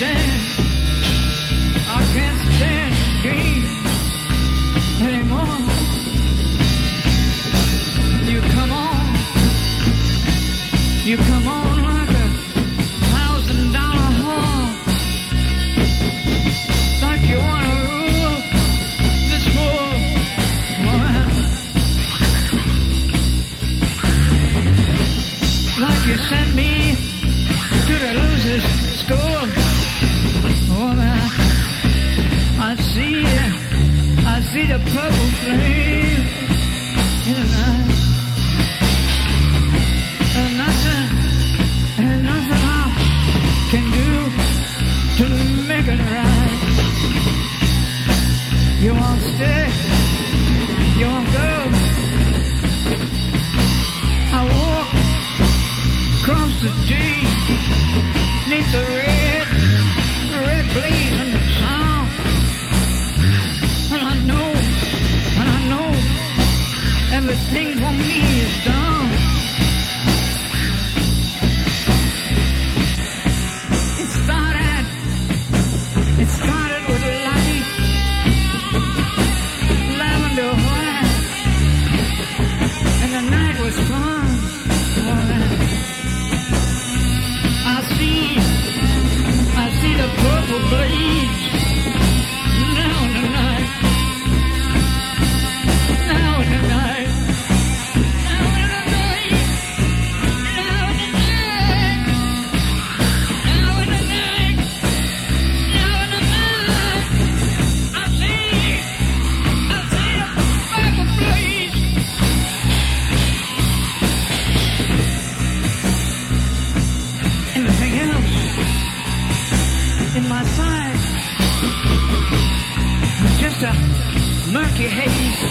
I can't stand game anymore. You come on. You come on like a thousand dollar whore. Like you wanna rule this world. Like you sent me. see it. I see the purple flame in the night. Everything for me is done. murky haze.